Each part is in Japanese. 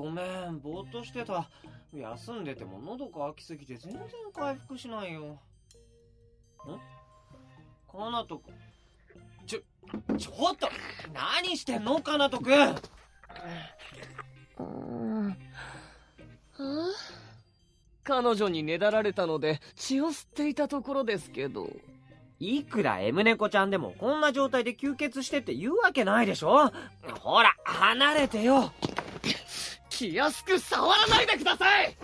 ごめん、ぼーっとしてた。休んでても喉乾きすぎて全然回復しないよ。ん？かなとく。ん。ちょ、ちょっと何してんの？かなとく。ん。うん？彼女にねだられたので血を吸っていたところですけど。いくら M 猫ちゃんでもこんな状態で吸血してって言うわけないでしょ。ほら離れてよ気安く触らないでください。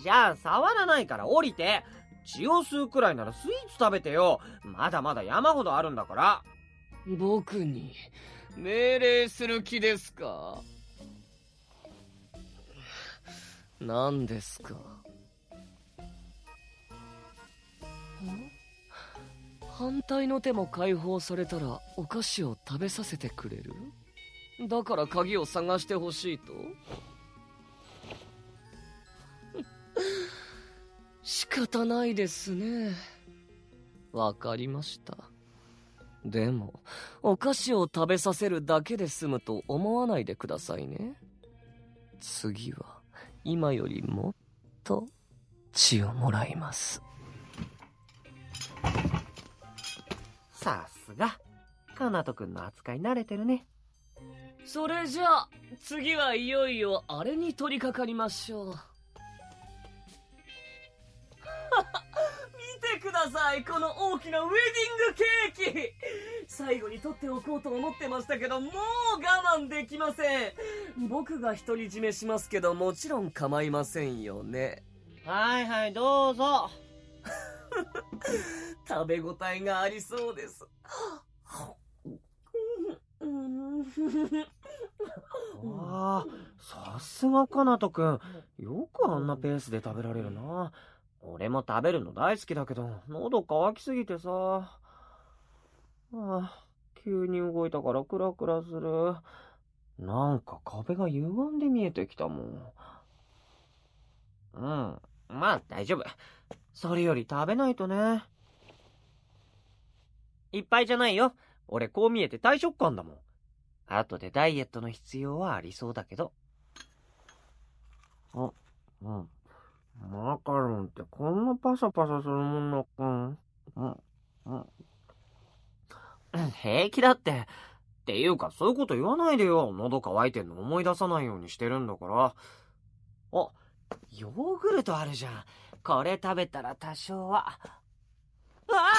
じゃあ触らないから降りて血を吸うくらいならスイーツ食べてよ。まだまだ山ほどあるんだから。僕に命令する気ですか？何ですか？反対の手も解放されたらお菓子を食べさせてくれる？だから鍵を探してほしいと？方ないですね。わかりました。でもお菓子を食べさせるだけで済むと思わないでくださいね。次は今よりもっと血をもらいます。さすが。かなとくんの扱い慣れてるね。それじゃあ次はいよいよあれに取り掛かりましょうださい。この大きなウェディングケーキ。最後に取っておこうと思ってましたけどもう我慢できません。僕が独り占めしますけどもちろん構いませんよね。はいはいどうぞ。食べ応えがありそうです。ああさすがかなとくん。よくあんなペースで食べられるな俺も食べるの大好きだけど喉乾きすぎてさ。ああ急に動いたからクラクラする。なんか壁が歪んで見えてきたもん。うん。まあ大丈夫。それより食べないとね。いっぱいじゃないよ。俺こう見えて大食感だもん。後でダイエットの必要はありそうだけど。あ、うん。マカロンってこんなパサパサするもんなか。うん。うん。平気だって。っていうか、そういうこと言わないでよ。喉乾いてんの思い出さないようにしてるんだから。あ、ヨーグルトあるじゃん。これ食べたら多少は。あ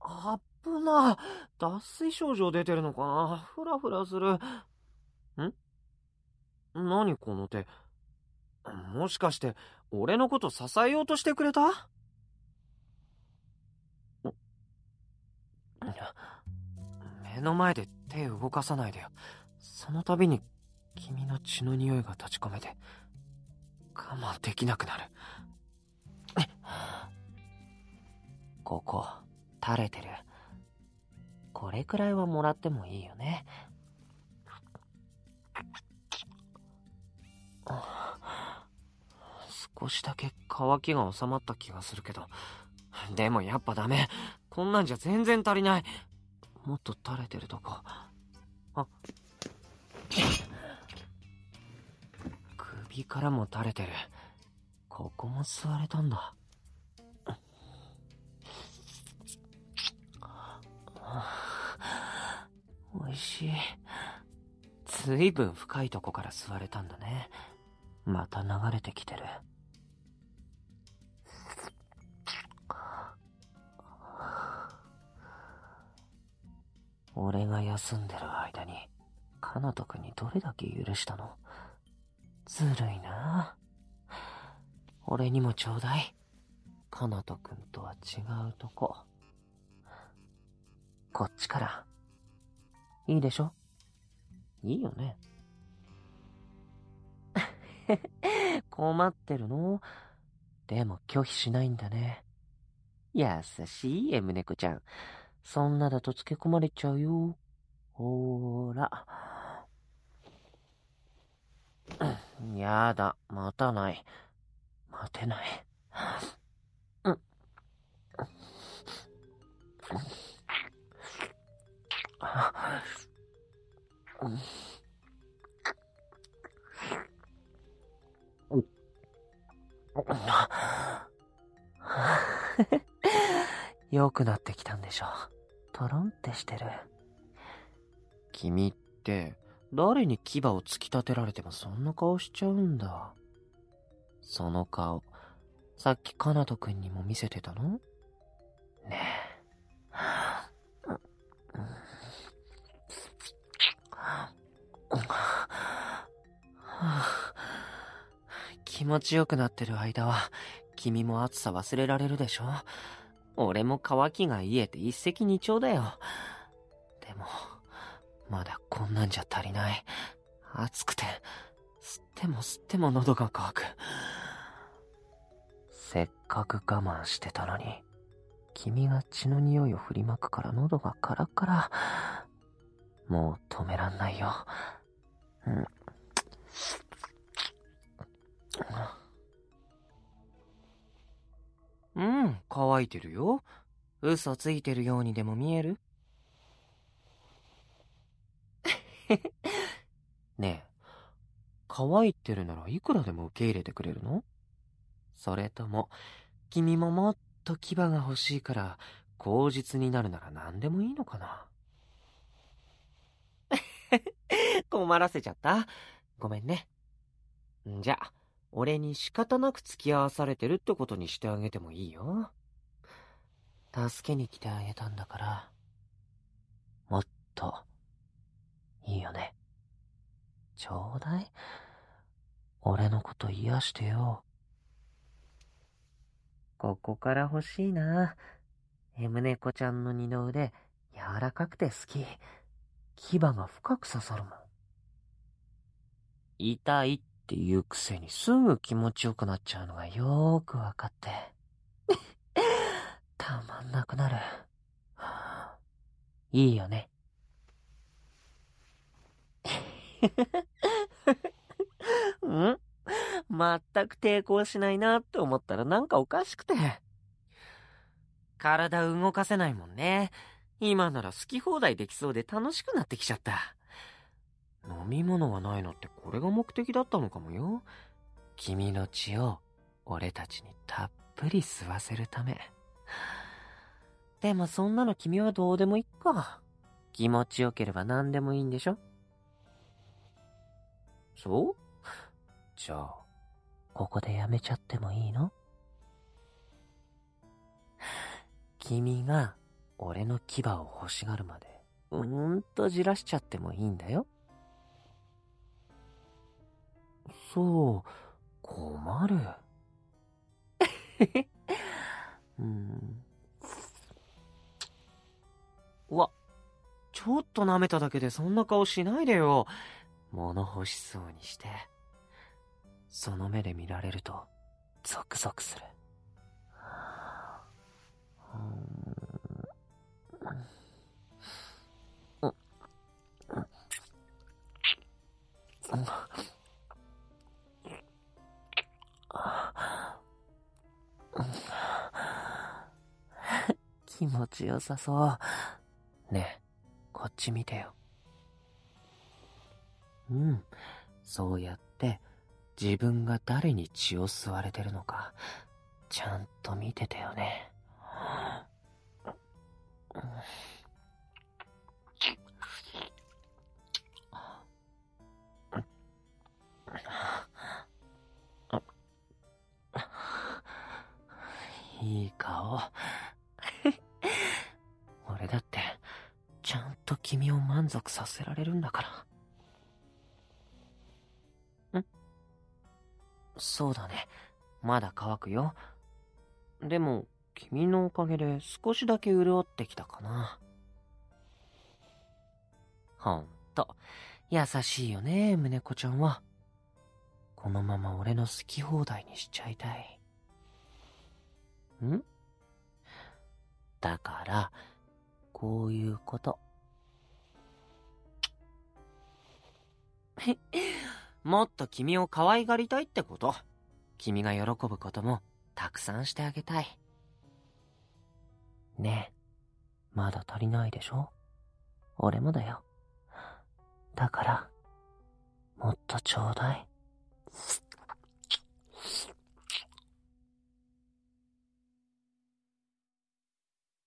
ああぶな。脱水症状出てるのかなふらふらする。ん？何この手。もしかして、俺のこと支えようとしてくれた？目の前で手動かさないでよ。その度に、君の血の匂いが立ち込めて、我慢できなくなる。ここ、垂れてる。これくらいはもらってもいいよね。少しだけ乾きが収まった気がするけど。でもやっぱダメ。こんなんじゃ全然足りない。もっと垂れてるとこ。あ。首からも垂れてる。ここも吸われたんだ。おいしい。ずいぶん深いとこから吸われたんだね。また流れてきてる。俺が休んでる間に、かなとくんにどれだけ許したの？ずるいな。俺にもちょうだい。かなとくんとは違うとこ。こっちから。いいでしょ？いいよね。困ってるの？でも拒否しないんだね。優しい M 猫ちゃん。そんなだとつけ込まれちゃうよ。ほーら。やだ、待たない。待てない。よくなってきたん。でしょう。トロンってしてる。君って、誰に牙を突き立てられてもそんな顔しちゃうんだ。その顔、さっきカナト君にも見せてたの？ねえ。気持ちよくなってる間は、君も暑さ忘れられるでしょ？俺も乾きが癒えて一石二鳥だよ。でも、まだこんなんじゃ足りない。暑くて、吸っても吸っても喉が渇く。せっかく我慢してたのに、君が血の匂いを振りまくから喉がカラカラ。もう止めらんないよ。うん。うん、乾いてるよ。嘘ついてるようにでも見える？ねえ、乾いてるならいくらでも受け入れてくれるの？それとも、君ももっと牙が欲しいから、口実になるなら何でもいいのかな？困らせちゃった？ごめんね。んじゃ、俺に仕方なく付き合わされてるってことにしてあげてもいいよ。助けに来てあげたんだから、もっと、いいよね。ちょうだい俺のこと癒してよ。ここから欲しいな。エムネコちゃんの二の腕、柔らかくて好き。牙が深く刺さるもん。痛いって言うくせにすぐ気持ちよくなっちゃうのがよーくわかって。たまんなくなる。いいよね。ん？全く抵抗しないなって思ったらなんかおかしくて。体動かせないもんね。今なら好き放題できそうで楽しくなってきちゃった。飲み物がないのってこれが目的だったのかもよ。君の血を俺たちにたっぷり吸わせるため。でもそんなの君はどうでもいいか。気持ちよければ何でもいいんでしょ？そう？じゃあ、ここでやめちゃってもいいの？君が俺の牙を欲しがるまで、うーんとじらしちゃってもいいんだよ。そう、困る。うん。ちょっと舐めただけでそんな顔しないでよ。物欲しそうにして。その目で見られると、ゾクゾクする。気持ちよさそう。ねえ、こっち見てよ。うん、そうやって自分が誰に血を吸われてるのか、ちゃんと見ててよね。と君を満足させられるんだから。ん？そうだね。まだ乾くよ。でも、君のおかげで少しだけ潤ってきたかな。ほんと、優しいよね、胸子ちゃんは。このまま俺の好き放題にしちゃいたい。ん？だから、こういうこと。もっと君を可愛がりたいってこと君が喜ぶこともたくさんしてあげたい。ねえ、まだ足りないでしょ？俺もだよ。だから、もっとちょうだい。